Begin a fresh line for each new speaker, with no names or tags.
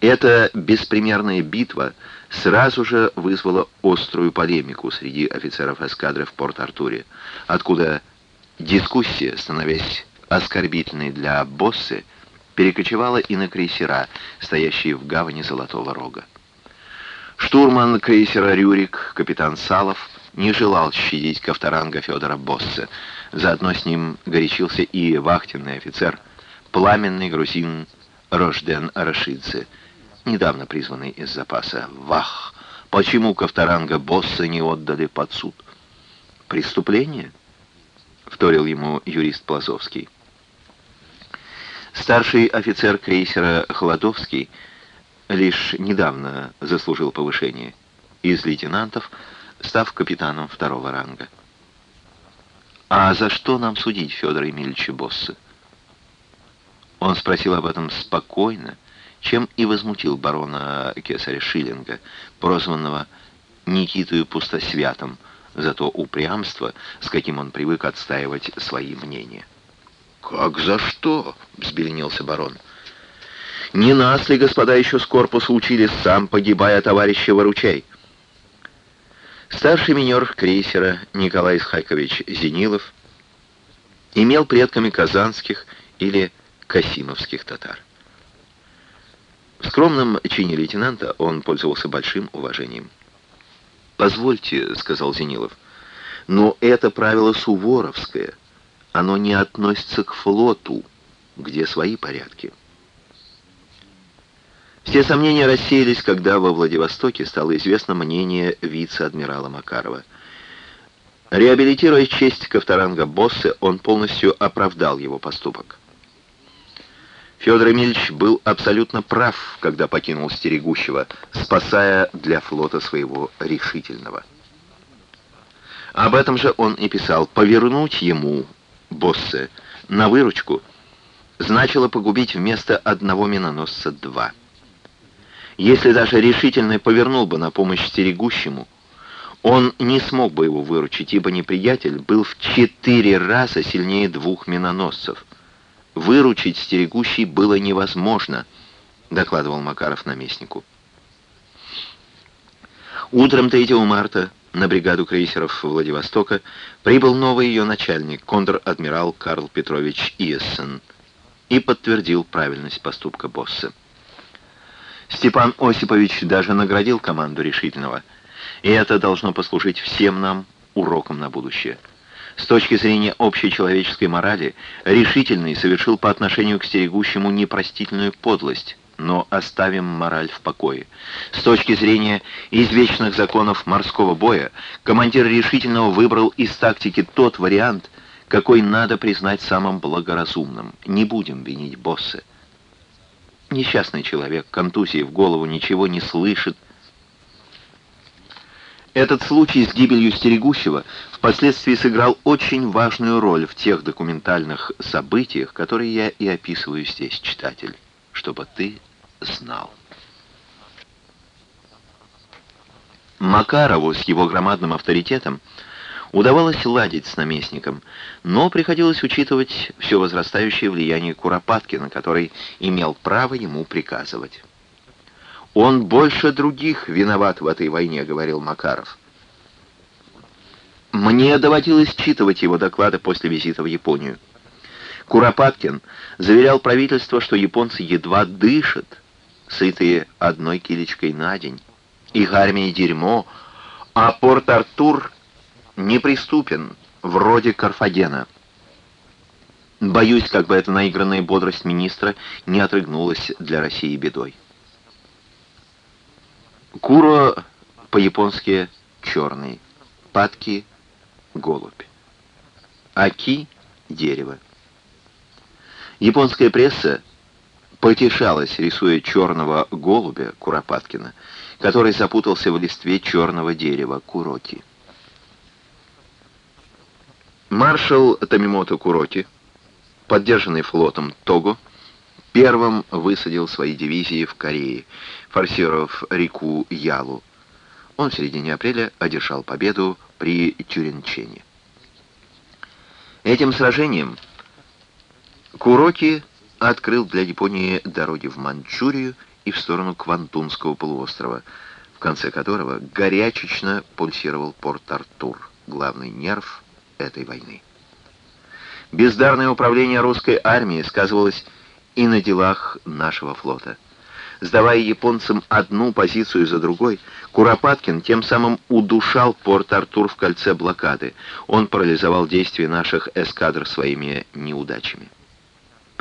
Эта беспримерная битва сразу же вызвала острую полемику среди офицеров эскадры в Порт-Артуре, откуда дискуссия, становясь оскорбительной для боссы, перекочевала и на крейсера, стоящие в гавани Золотого Рога. Штурман крейсера «Рюрик», капитан Салов, не желал щадить Ковторанга Федора Босса. Заодно с ним горячился и вахтенный офицер, пламенный грузин Рожден Арашидзе, недавно призванный из запаса. Вах! Почему Ковторанга Босса не отдали под суд? Преступление? Вторил ему юрист Плазовский. Старший офицер крейсера Холодовский лишь недавно заслужил повышение. Из лейтенантов став капитаном второго ранга. «А за что нам судить Федора Емельевича Босса?» Он спросил об этом спокойно, чем и возмутил барона Кесаря Шиллинга, прозванного Никитою Пустосвятым, за то упрямство, с каким он привык отстаивать свои мнения. «Как за что?» — взбеленился барон. «Не нас ли, господа, еще с корпуса учили, сам погибая, товарища, выручай?» Старший минер крейсера Николай Исхакович Зенилов имел предками казанских или касимовских татар. В скромном чине лейтенанта он пользовался большим уважением. «Позвольте», — сказал Зенилов, — «но это правило суворовское. Оно не относится к флоту, где свои порядки». Все сомнения рассеялись, когда во Владивостоке стало известно мнение вице-адмирала Макарова. Реабилитируя честь Ковторанга Боссе, он полностью оправдал его поступок. Федор Эмильевич был абсолютно прав, когда покинул Стерегущего, спасая для флота своего решительного. Об этом же он и писал. Повернуть ему, Боссе, на выручку значило погубить вместо одного миноносца два. Если даже решительно повернул бы на помощь стерегущему, он не смог бы его выручить, ибо неприятель был в четыре раза сильнее двух миноносцев. Выручить стерегущий было невозможно, докладывал Макаров наместнику. Утром 3 марта на бригаду крейсеров Владивостока прибыл новый ее начальник, контр-адмирал Карл Петрович Иессен, и подтвердил правильность поступка босса. Степан Осипович даже наградил команду решительного. И это должно послужить всем нам уроком на будущее. С точки зрения общей человеческой морали, решительный совершил по отношению к стерегущему непростительную подлость, но оставим мораль в покое. С точки зрения извечных законов морского боя, командир решительного выбрал из тактики тот вариант, какой надо признать самым благоразумным. Не будем винить босса. Несчастный человек, контузии в голову, ничего не слышит. Этот случай с гибелью Стерегущего впоследствии сыграл очень важную роль в тех документальных событиях, которые я и описываю здесь, читатель, чтобы ты знал. Макарову с его громадным авторитетом Удавалось ладить с наместником, но приходилось учитывать все возрастающее влияние Куропаткина, который имел право ему приказывать. «Он больше других виноват в этой войне», — говорил Макаров. Мне доводилось читывать его доклады после визита в Японию. Куропаткин заверял правительство, что японцы едва дышат, сытые одной килечкой на день. Их армия дерьмо, а Порт-Артур неприступен, вроде Карфагена. Боюсь, как бы эта наигранная бодрость министра не отрыгнулась для России бедой. Куро по-японски черный, падки — голубь, аки — дерево. Японская пресса потешалась, рисуя черного голубя Куропаткина, который запутался в листве черного дерева Куроки. Маршал Тамимото Куроки, поддержанный флотом Того, первым высадил свои дивизии в Корее, форсировав реку Ялу. Он в середине апреля одержал победу при Тюринчене. Этим сражением Куроки открыл для Японии дороги в Манчжурию и в сторону Квантунского полуострова, в конце которого горячечно пульсировал порт Артур, главный нерв этой войны. Бездарное управление русской армией сказывалось и на делах нашего флота. Сдавая японцам одну позицию за другой, Куропаткин тем самым удушал Порт-Артур в кольце блокады. Он парализовал действия наших эскадр своими неудачами.